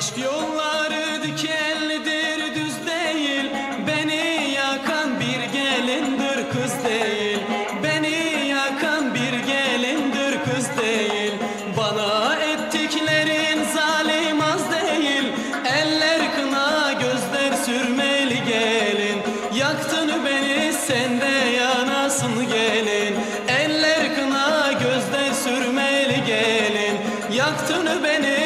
Aşk yolları dikenlidir düz değil. Beni yakan bir gelindir kız değil. Beni yakan bir gelindir kız değil. Bana ettiklerin zalim az değil. Eller kına gözler sürmeli gelin. Yaktın beni sen de yanasın gelin. Eller kına gözler sürmeli gelin. Yaktın beni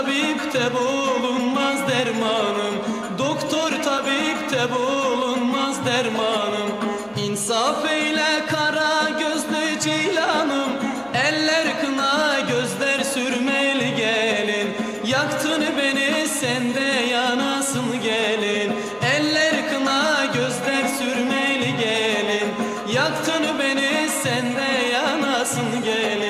tabipte bulunmaz dermanım. Doktor tabipte bulunmaz dermanım. İnsaf eyle kara gözlü ceylanım. Eller kına gözler sürmeli gelin. Yaktın beni sen de yanasın gelin. Eller kına gözler sürmeli gelin. Yaktın beni sen de yanasın gelin